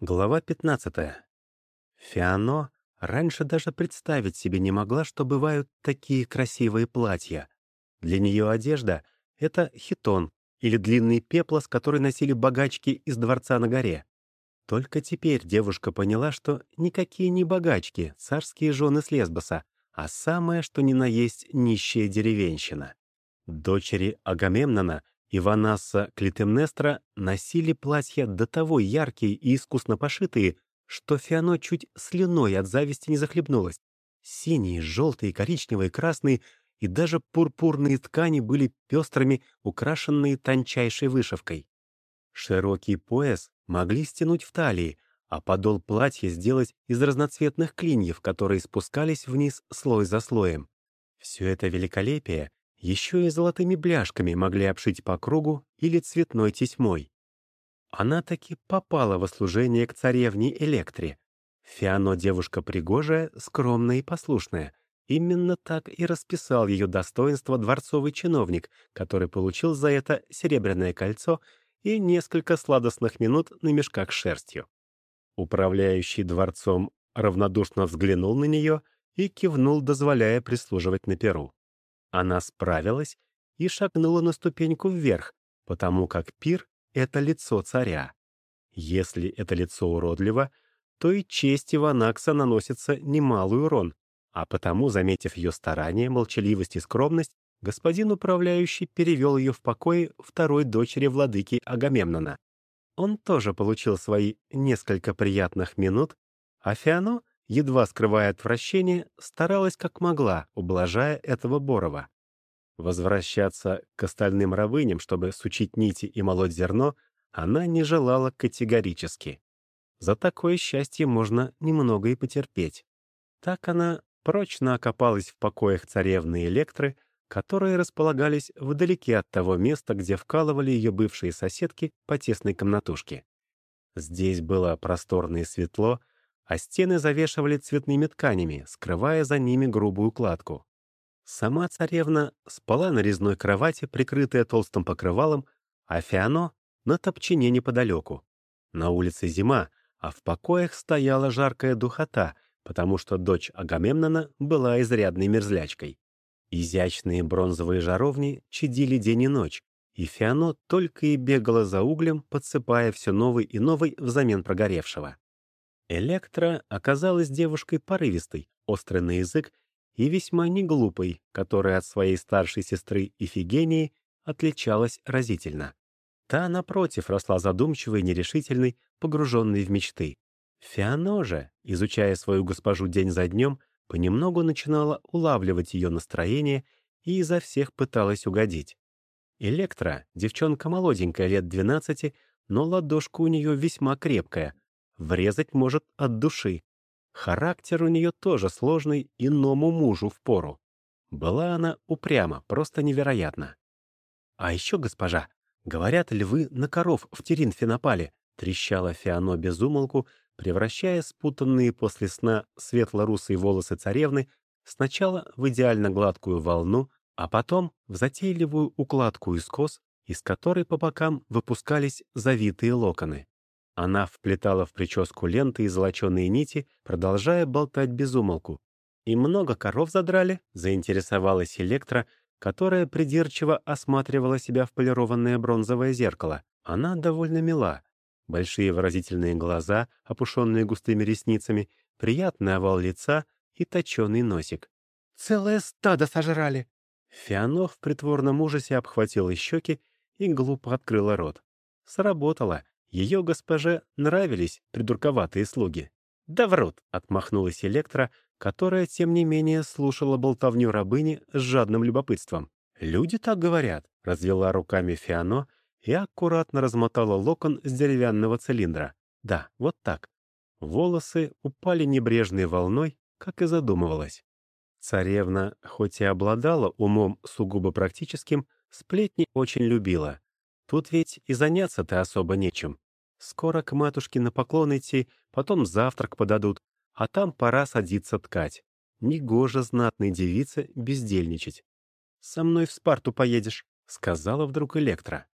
Глава 15. Фиано раньше даже представить себе не могла, что бывают такие красивые платья. Для нее одежда — это хитон или длинный пеплос, который носили богачки из дворца на горе. Только теперь девушка поняла, что никакие не богачки, царские жены с Лесбоса, а самое, что ни на есть нищая деревенщина. Дочери Агамемнона и Ванасса Клитемнестра носили платья до того яркие и искусно пошитые, что Фиано чуть слюной от зависти не захлебнулась. Синие, желтые, коричневые, красные и даже пурпурные ткани были пестрыми, украшенные тончайшей вышивкой. Широкий пояс могли стянуть в талии, а подол платья сделать из разноцветных клиньев, которые спускались вниз слой за слоем. Все это великолепие еще и золотыми бляшками могли обшить по кругу или цветной тесьмой. Она таки попала во служение к царевне Электре. Фиано девушка пригожая, скромная и послушная. Именно так и расписал ее достоинство дворцовый чиновник, который получил за это серебряное кольцо и несколько сладостных минут на мешках с шерстью. Управляющий дворцом равнодушно взглянул на нее и кивнул, дозволяя прислуживать на перу. Она справилась и шагнула на ступеньку вверх, потому как пир — это лицо царя. Если это лицо уродливо, то и честь Иванакса наносится немалый урон, а потому, заметив ее старание, молчаливость и скромность, господин управляющий перевел ее в покое второй дочери владыки Агамемнона. Он тоже получил свои несколько приятных минут, а Фиано едва скрывая отвращение, старалась как могла, ублажая этого Борова. Возвращаться к остальным рабыням, чтобы сучить нити и молоть зерно, она не желала категорически. За такое счастье можно немного и потерпеть. Так она прочно окопалась в покоях царевны Электры, которые располагались вдалеке от того места, где вкалывали ее бывшие соседки по тесной комнатушке. Здесь было просторно и светло, а стены завешивали цветными тканями, скрывая за ними грубую кладку. Сама царевна спала на резной кровати, прикрытая толстым покрывалом, а Фиано — на топчине неподалеку. На улице зима, а в покоях стояла жаркая духота, потому что дочь Агамемнона была изрядной мерзлячкой. Изящные бронзовые жаровни чадили день и ночь, и Фиано только и бегала за углем, подсыпая все новый и новый взамен прогоревшего. Электра оказалась девушкой порывистой, острой на язык и весьма неглупой, которая от своей старшей сестры Ифигении отличалась разительно. Та, напротив, росла задумчивой, нерешительной, погруженной в мечты. Фиано же, изучая свою госпожу день за днем, понемногу начинала улавливать ее настроение и изо всех пыталась угодить. Электра, девчонка молоденькая, лет 12, но ладошка у нее весьма крепкая — Врезать может от души. Характер у нее тоже сложный, иному мужу в пору. Была она упряма, просто невероятно. «А еще, госпожа, говорят, львы на коров в Теринфе напали», трещала Фиано безумолку, превращая спутанные после сна светло-русые волосы царевны сначала в идеально гладкую волну, а потом в затейливую укладку из кос, из которой по бокам выпускались завитые локоны. Она вплетала в прическу ленты и золоченые нити, продолжая болтать без умолку. «И много коров задрали?» — заинтересовалась Электра, которая придирчиво осматривала себя в полированное бронзовое зеркало. Она довольно мила. Большие выразительные глаза, опушенные густыми ресницами, приятный овал лица и точеный носик. «Целое стадо сожрали!» Фиано в притворном ужасе обхватила щеки и глупо открыла рот. Сработало. Ее госпоже нравились придурковатые слуги. «Да врут!» — отмахнулась Электра, которая, тем не менее, слушала болтовню рабыни с жадным любопытством. «Люди так говорят», — развела руками Фиано и аккуратно размотала локон с деревянного цилиндра. «Да, вот так». Волосы упали небрежной волной, как и задумывалась. Царевна, хоть и обладала умом сугубо практическим, сплетни очень любила. Тут ведь и заняться-то особо нечем. Скоро к матушке на поклон идти, потом завтрак подадут, а там пора садиться ткать. Негоже знатной девице бездельничать. «Со мной в Спарту поедешь», — сказала вдруг Электра.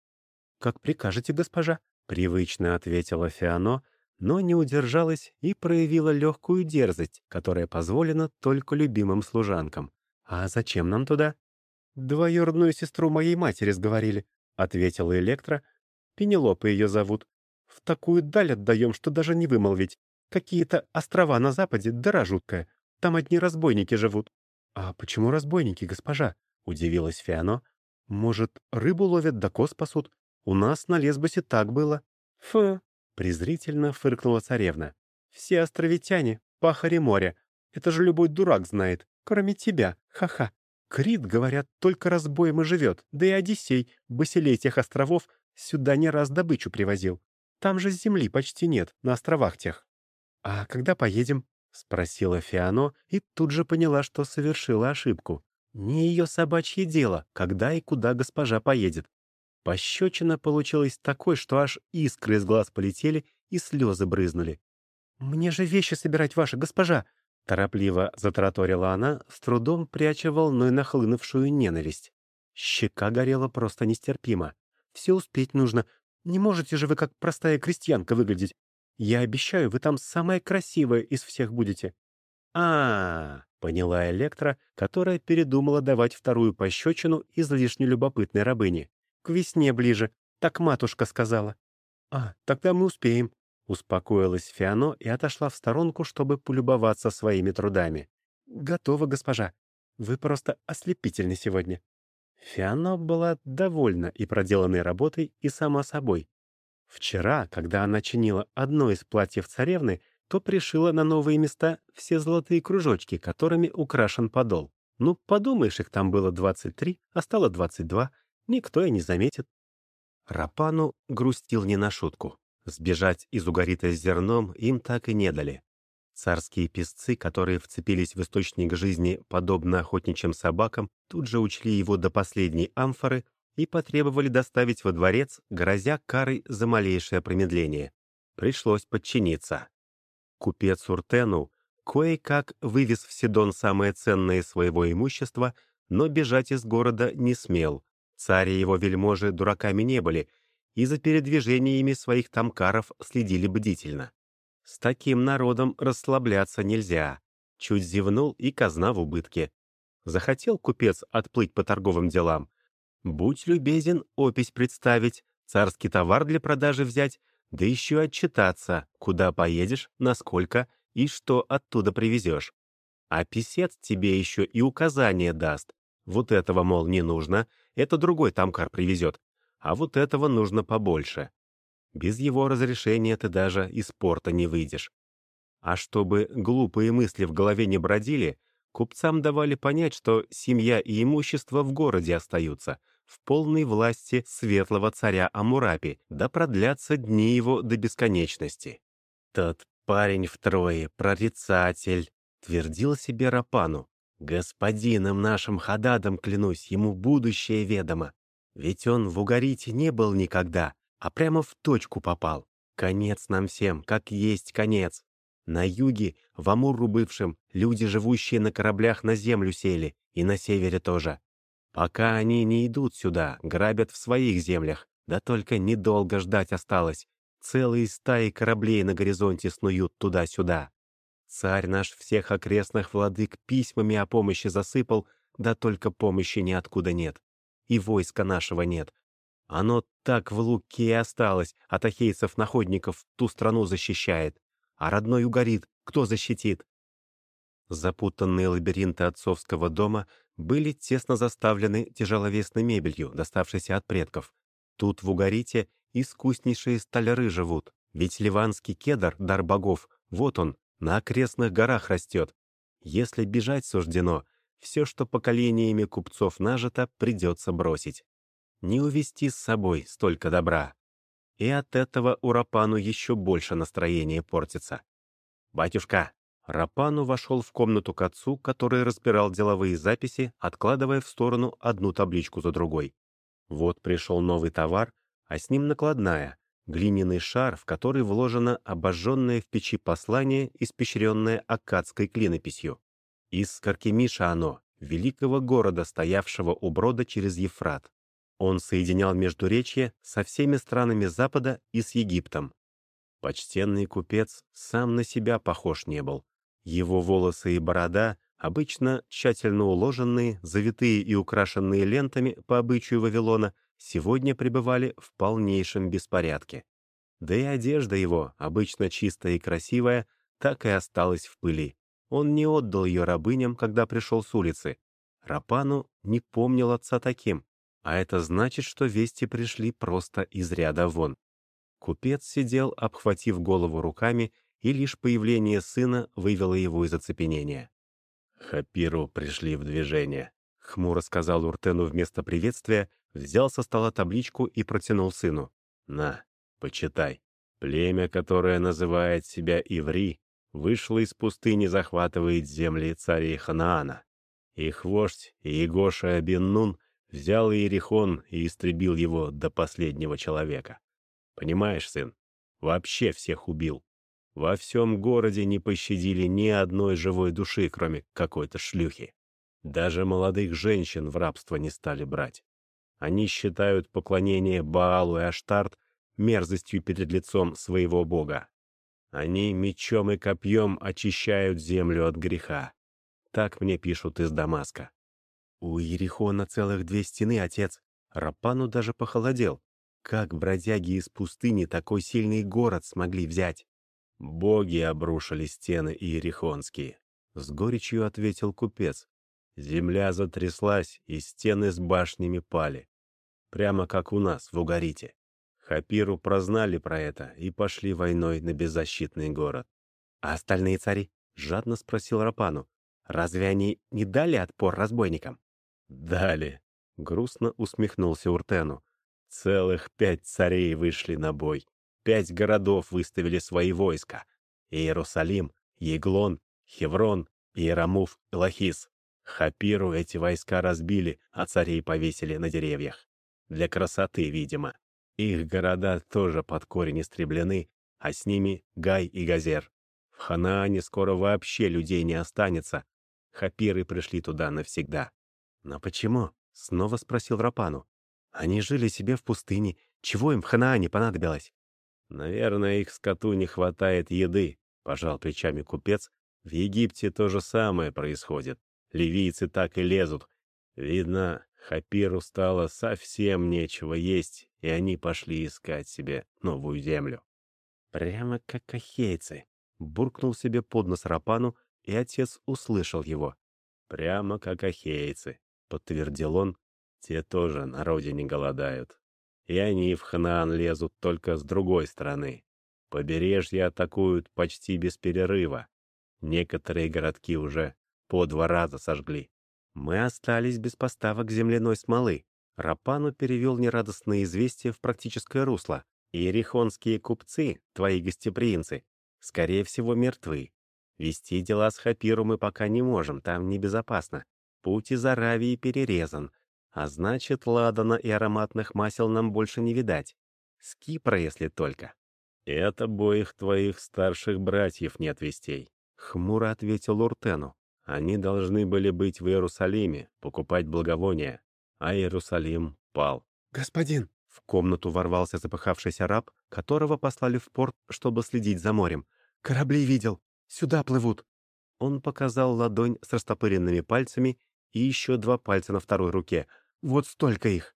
«Как прикажете, госпожа», — привычно ответила Фиано, но не удержалась и проявила легкую дерзость, которая позволена только любимым служанкам. «А зачем нам туда?» «Двоюродную сестру моей матери сговорили», — ответила Электра. «Пенелопа ее зовут. В такую даль отдаем, что даже не вымолвить. Какие-то острова на западе, дыра жуткая. Там одни разбойники живут». «А почему разбойники, госпожа?» — удивилась Фиано. «Может, рыбу ловят да коз пасут? У нас на Лесбосе так было». «Фу!» — презрительно фыркнула царевна. «Все островитяне, пахари моря. Это же любой дурак знает, кроме тебя, ха-ха. Крит, говорят, только разбоем и живет, да и Одиссей, басилей тех островов, сюда не раз добычу привозил. Там же земли почти нет, на островах тех». «А когда поедем?» — спросила Фиано и тут же поняла, что совершила ошибку. Не ее собачье дело, когда и куда госпожа поедет. Пощечина получилась такой, что аж искры из глаз полетели и слезы брызнули. «Мне же вещи собирать, ваша госпожа!» Торопливо затраторила она, с трудом пряча волной нахлынувшую ненависть. Щека горела просто нестерпимо. «Все успеть нужно. Не можете же вы как простая крестьянка выглядеть. Я обещаю, вы там самая красивая из всех будете». А, -а, -а поняла Электра, которая передумала давать вторую пощечину излишне любопытной рабыне. «К весне ближе, так матушка сказала». «А, тогда мы успеем», — успокоилась Фиано и отошла в сторонку, чтобы полюбоваться своими трудами. «Готово, госпожа. Вы просто ослепительны сегодня». Фиано была довольна и проделанной работой, и сама собой. Вчера, когда она чинила одно из платьев царевны, то пришила на новые места все золотые кружочки, которыми украшен подол. Ну, подумаешь, их там было 23, а стало 22. Никто и не заметит. Рапану грустил не на шутку. Сбежать из угорита с зерном им так и не дали. Царские песцы, которые вцепились в источник жизни, подобно охотничьим собакам, тут же учли его до последней амфоры и потребовали доставить во дворец, грозя карой за малейшее промедление. Пришлось подчиниться. Купец Уртену кое-как вывез в Сидон самое ценное своего имущества, но бежать из города не смел. Царь и его вельможи дураками не были, и за передвижениями своих тамкаров следили бдительно. С таким народом расслабляться нельзя. Чуть зевнул, и казна в убытке. Захотел купец отплыть по торговым делам, Будь любезен опись представить, царский товар для продажи взять, да еще отчитаться, куда поедешь, насколько и что оттуда привезешь. А писец тебе еще и указание даст. Вот этого, мол, не нужно, это другой тамкар привезет, а вот этого нужно побольше. Без его разрешения ты даже из порта не выйдешь. А чтобы глупые мысли в голове не бродили, купцам давали понять, что семья и имущество в городе остаются — в полной власти светлого царя Амурапи, да продлятся дни его до бесконечности. «Тот парень втрое, прорицатель», — твердил себе Рапану. «Господином нашим Хададом, клянусь, ему будущее ведомо. Ведь он в Угарите не был никогда, а прямо в точку попал. Конец нам всем, как есть конец. На юге, в Амуру бывшем, люди, живущие на кораблях, на землю сели, и на севере тоже. Пока они не идут сюда, грабят в своих землях. Да только недолго ждать осталось. Целые стаи кораблей на горизонте снуют туда-сюда. Царь наш всех окрестных владык письмами о помощи засыпал, да только помощи ниоткуда нет. И войска нашего нет. Оно так в луке и осталось, от ахейцев-находников ту страну защищает. А родной угорит, кто защитит? Запутанные лабиринты отцовского дома были тесно заставлены тяжеловесной мебелью, доставшейся от предков. Тут в Угарите искуснейшие столяры живут, ведь ливанский кедр, дар богов, вот он, на окрестных горах растет. Если бежать суждено, все, что поколениями купцов нажито, придется бросить. Не увести с собой столько добра. И от этого у Рапану еще больше настроение портится. «Батюшка, Рапану вошел в комнату к отцу, который разбирал деловые записи, откладывая в сторону одну табличку за другой. Вот пришел новый товар, а с ним накладная, глиняный шар, в который вложено обожженное в печи послание, испещренное акадской клинописью. Из Каркемиша оно, великого города, стоявшего у брода через Ефрат. Он соединял Междуречье со всеми странами Запада и с Египтом. Почтенный купец сам на себя похож не был. Его волосы и борода, обычно тщательно уложенные, завитые и украшенные лентами по обычаю Вавилона, сегодня пребывали в полнейшем беспорядке. Да и одежда его, обычно чистая и красивая, так и осталась в пыли. Он не отдал ее рабыням, когда пришел с улицы. Рапану не помнил отца таким, а это значит, что вести пришли просто из ряда вон. Купец сидел, обхватив голову руками, и лишь появление сына вывело его из оцепенения. «Хапиру пришли в движение», — хмуро сказал Уртену вместо приветствия, взял со стола табличку и протянул сыну. «На, почитай. Племя, которое называет себя Иври, вышло из пустыни, захватывает земли царей Ханаана. Их вождь Иегоша Бен взял Иерихон и истребил его до последнего человека. Понимаешь, сын, вообще всех убил. Во всем городе не пощадили ни одной живой души, кроме какой-то шлюхи. Даже молодых женщин в рабство не стали брать. Они считают поклонение Баалу и Аштарт мерзостью перед лицом своего бога. Они мечом и копьем очищают землю от греха. Так мне пишут из Дамаска. У Ерихона целых две стены, отец. Рапану даже похолодел. Как бродяги из пустыни такой сильный город смогли взять? Боги обрушили стены иерихонские. С горечью ответил купец. Земля затряслась, и стены с башнями пали. Прямо как у нас в Угарите. Хапиру прознали про это и пошли войной на беззащитный город. «А остальные цари?» — жадно спросил Рапану. «Разве они не дали отпор разбойникам?» «Дали», — грустно усмехнулся Уртену. Целых пять царей вышли на бой. Пять городов выставили свои войска. Иерусалим, Еглон, Хеврон, Иерамуф и Лахис. Хапиру эти войска разбили, а царей повесили на деревьях. Для красоты, видимо. Их города тоже под корень истреблены, а с ними Гай и Газер. В Ханаане скоро вообще людей не останется. Хапиры пришли туда навсегда. «Но почему?» — снова спросил Рапану. Они жили себе в пустыне. Чего им в Ханаане понадобилось? Наверное, их скоту не хватает еды, пожал плечами купец. В Египте то же самое происходит. Ливийцы так и лезут. Видно, Хапиру стало совсем нечего есть, и они пошли искать себе новую землю. Прямо как ахейцы. Буркнул себе под нос Рапану, и отец услышал его. Прямо как ахейцы, подтвердил он, те тоже на родине голодают. И они в Ханаан лезут только с другой стороны. Побережье атакуют почти без перерыва. Некоторые городки уже по два раза сожгли. Мы остались без поставок земляной смолы. Рапану перевел нерадостные известия в практическое русло. Иерихонские купцы, твои гостеприимцы, скорее всего, мертвы. Вести дела с Хапиру мы пока не можем, там небезопасно. Путь из Аравии перерезан, а значит, ладана и ароматных масел нам больше не видать. С Кипра, если только. И от обоих твоих старших братьев нет вестей. Хмуро ответил Уртену. Они должны были быть в Иерусалиме, покупать благовония. А Иерусалим пал. «Господин!» В комнату ворвался запыхавшийся раб, которого послали в порт, чтобы следить за морем. «Корабли видел! Сюда плывут!» Он показал ладонь с растопыренными пальцами и еще два пальца на второй руке — вот столько их.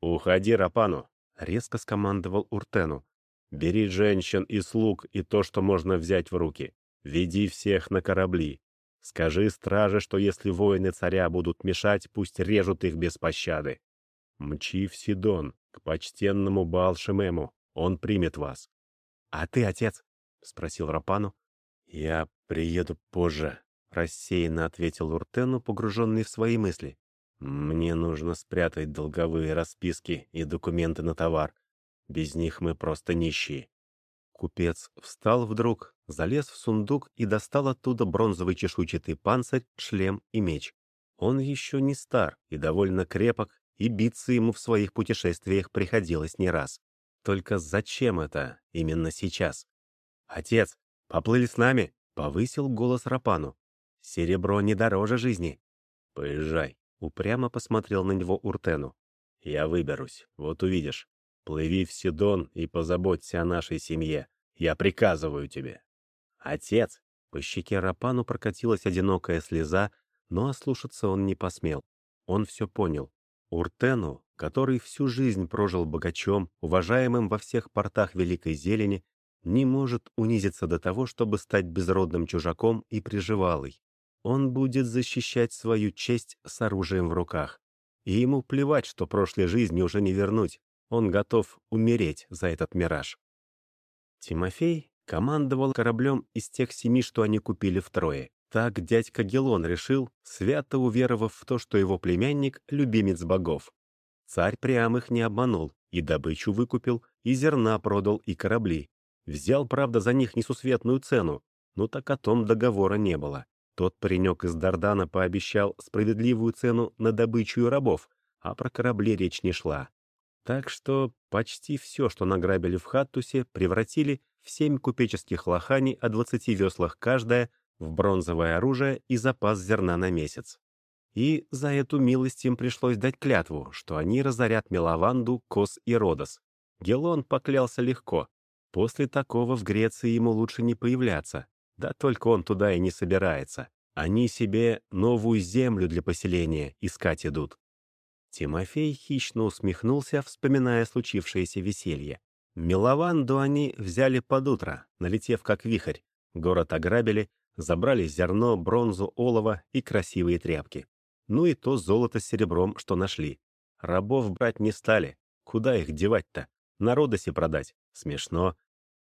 «Уходи, Рапану!» — резко скомандовал Уртену. «Бери женщин и слуг и то, что можно взять в руки. Веди всех на корабли. Скажи страже, что если воины царя будут мешать, пусть режут их без пощады. Мчи в Сидон, к почтенному Баал-Шемему. Он примет вас». «А ты, отец?» — спросил Рапану. «Я приеду позже», — рассеянно ответил Уртену, погруженный в свои мысли. Мне нужно спрятать долговые расписки и документы на товар. Без них мы просто нищие. Купец встал вдруг, залез в сундук и достал оттуда бронзовый чешуйчатый панцирь, шлем и меч. Он еще не стар и довольно крепок, и биться ему в своих путешествиях приходилось не раз. Только зачем это именно сейчас? «Отец, поплыли с нами!» — повысил голос Рапану. «Серебро не дороже жизни». «Поезжай», Упрямо посмотрел на него Уртену. «Я выберусь, вот увидишь. Плыви в Сидон и позаботься о нашей семье. Я приказываю тебе». «Отец!» По щеке Рапану прокатилась одинокая слеза, но ослушаться он не посмел. Он все понял. Уртену, который всю жизнь прожил богачом, уважаемым во всех портах Великой Зелени, не может унизиться до того, чтобы стать безродным чужаком и приживалой. Он будет защищать свою честь с оружием в руках. И ему плевать, что прошлой жизни уже не вернуть. Он готов умереть за этот мираж. Тимофей командовал кораблем из тех семи, что они купили втрое. Так дядька Гелон решил, свято уверовав в то, что его племянник — любимец богов. Царь прям их не обманул, и добычу выкупил, и зерна продал, и корабли. Взял, правда, за них несусветную цену, но так о том договора не было. Тот паренек из Дардана пообещал справедливую цену на добычу рабов, а про корабли речь не шла. Так что почти все, что награбили в Хаттусе, превратили в семь купеческих лоханий о двадцати веслах каждая, в бронзовое оружие и запас зерна на месяц. И за эту милость им пришлось дать клятву, что они разорят Мелаванду, Кос и Родос. Гелон поклялся легко. После такого в Греции ему лучше не появляться, да только он туда и не собирается. Они себе новую землю для поселения искать идут. Тимофей хищно усмехнулся, вспоминая случившееся веселье. Милованду они взяли под утро, налетев как вихрь. Город ограбили, забрали зерно, бронзу, олово и красивые тряпки. Ну и то золото с серебром, что нашли. Рабов брать не стали. Куда их девать-то? Народоси продать. Смешно.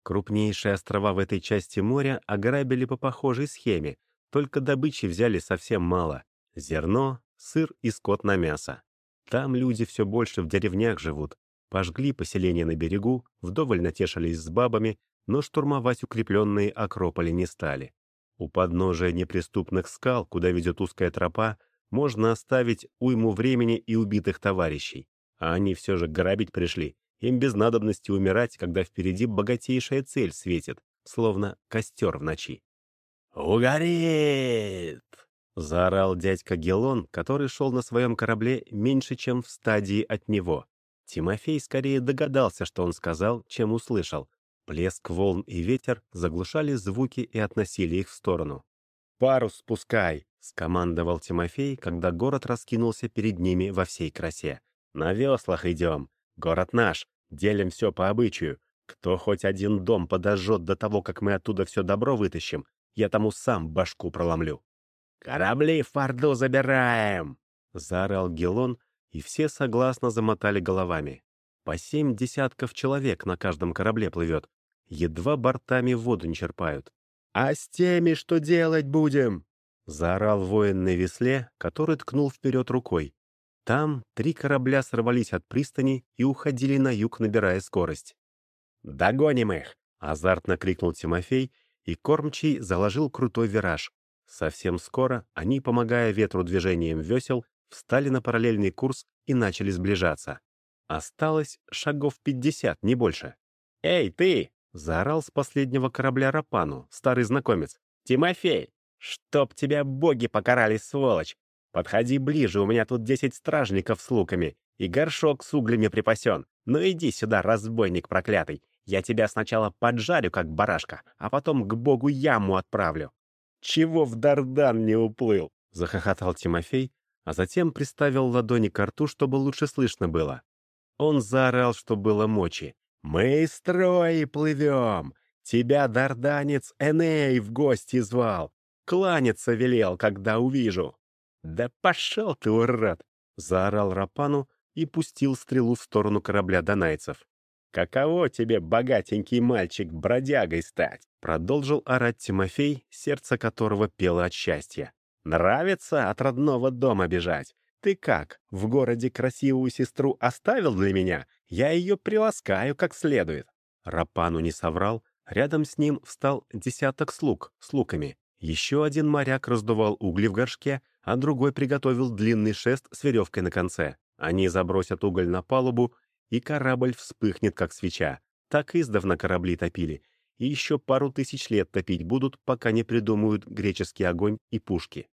Крупнейшие острова в этой части моря ограбили по похожей схеме, только добычи взяли совсем мало. Зерно, сыр и скот на мясо. Там люди все больше в деревнях живут. Пожгли поселение на берегу, вдоволь натешились с бабами, но штурмовать укрепленные Акрополи не стали. У подножия неприступных скал, куда ведет узкая тропа, можно оставить уйму времени и убитых товарищей. А они все же грабить пришли, им без надобности умирать, когда впереди богатейшая цель светит, словно костер в ночи. «Угорит!» — заорал дядька Гелон, который шел на своем корабле меньше, чем в стадии от него. Тимофей скорее догадался, что он сказал, чем услышал. Плеск волн и ветер заглушали звуки и относили их в сторону. «Парус спускай!» — скомандовал Тимофей, когда город раскинулся перед ними во всей красе. «На веслах идем!» Город наш, делим все по обычаю. Кто хоть один дом подожжет до того, как мы оттуда все добро вытащим, я тому сам башку проломлю. «Корабли в Форду забираем!» — заорал Гелон, и все согласно замотали головами. По семь десятков человек на каждом корабле плывет. Едва бортами воду не черпают. «А с теми что делать будем?» — заорал воин на весле, который ткнул вперед рукой. Там три корабля сорвались от пристани и уходили на юг, набирая скорость. «Догоним их!» — азартно крикнул Тимофей, и кормчий заложил крутой вираж. Совсем скоро они, помогая ветру движением весел, встали на параллельный курс и начали сближаться. Осталось шагов пятьдесят, не больше. «Эй, ты!» — заорал с последнего корабля Рапану, старый знакомец. «Тимофей! Чтоб тебя боги покарали, сволочь! Подходи ближе, у меня тут десять стражников с луками, и горшок с углями припасен. Ну иди сюда, разбойник проклятый. Я тебя сначала поджарю, как барашка, а потом к богу яму отправлю». «Чего в Дардан не уплыл?» — захохотал Тимофей, а затем приставил ладони к рту, чтобы лучше слышно было. Он заорал, что было мочи. «Мы из строи плывем! Тебя, дарданец, Эней в гости звал! Кланяться велел, когда увижу!» «Да пошел ты, урод!» — заорал Рапану и пустил стрелу в сторону корабля донайцев. «Каково тебе, богатенький мальчик, бродягой стать?» — продолжил орать Тимофей, сердце которого пело от счастья. «Нравится от родного дома бежать? Ты как, в городе красивую сестру оставил для меня? Я ее приласкаю как следует». Рапану не соврал, рядом с ним встал десяток слуг с луками. Еще один моряк раздувал угли в горшке, а другой приготовил длинный шест с веревкой на конце. Они забросят уголь на палубу, и корабль вспыхнет, как свеча. Так издавна корабли топили. И еще пару тысяч лет топить будут, пока не придумают греческий огонь и пушки.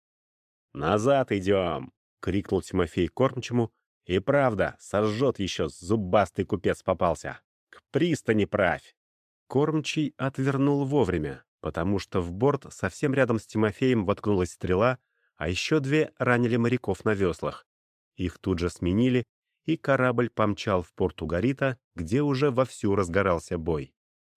«Назад идем!» — крикнул Тимофей кормчему. «И правда, сожжет еще, зубастый купец попался. К пристани правь!» Кормчий отвернул вовремя, потому что в борт совсем рядом с Тимофеем воткнулась стрела, а еще две ранили моряков на веслах. Их тут же сменили, и корабль помчал в порт Угарита, где уже вовсю разгорался бой.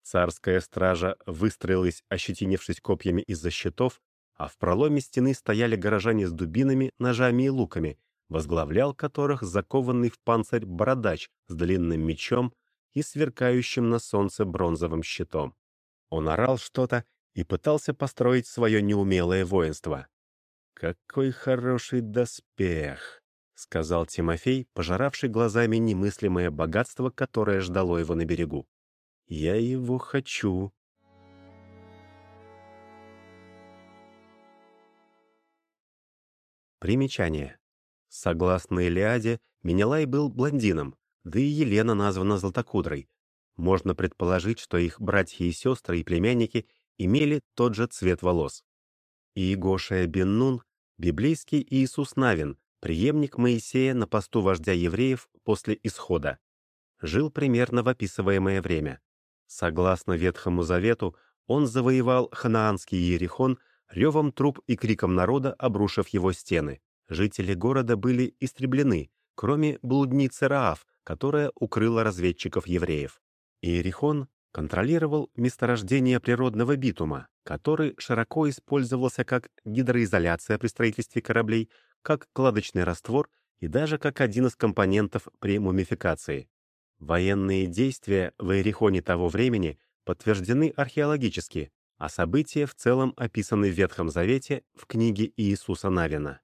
Царская стража выстроилась, ощетинившись копьями из-за щитов, а в проломе стены стояли горожане с дубинами, ножами и луками, возглавлял которых закованный в панцирь бородач с длинным мечом и сверкающим на солнце бронзовым щитом. Он орал что-то и пытался построить свое неумелое воинство. «Какой хороший доспех!» — сказал Тимофей, пожиравший глазами немыслимое богатство, которое ждало его на берегу. «Я его хочу!» Примечание. Согласно Илиаде, Менелай был блондином, да и Елена названа Златокудрой. Можно предположить, что их братья и сестры и племянники имели тот же цвет волос. И Гошая Бен-Нун — библейский Иисус Навин, преемник Моисея на посту вождя евреев после Исхода. Жил примерно в описываемое время. Согласно Ветхому Завету, он завоевал ханаанский Иерихон ревом труп и криком народа, обрушив его стены. Жители города были истреблены, кроме блудницы Раав, которая укрыла разведчиков евреев. Иерихон контролировал месторождение природного битума, который широко использовался как гидроизоляция при строительстве кораблей, как кладочный раствор и даже как один из компонентов при мумификации. Военные действия в Иерихоне того времени подтверждены археологически, а события в целом описаны в Ветхом Завете в книге Иисуса Навина.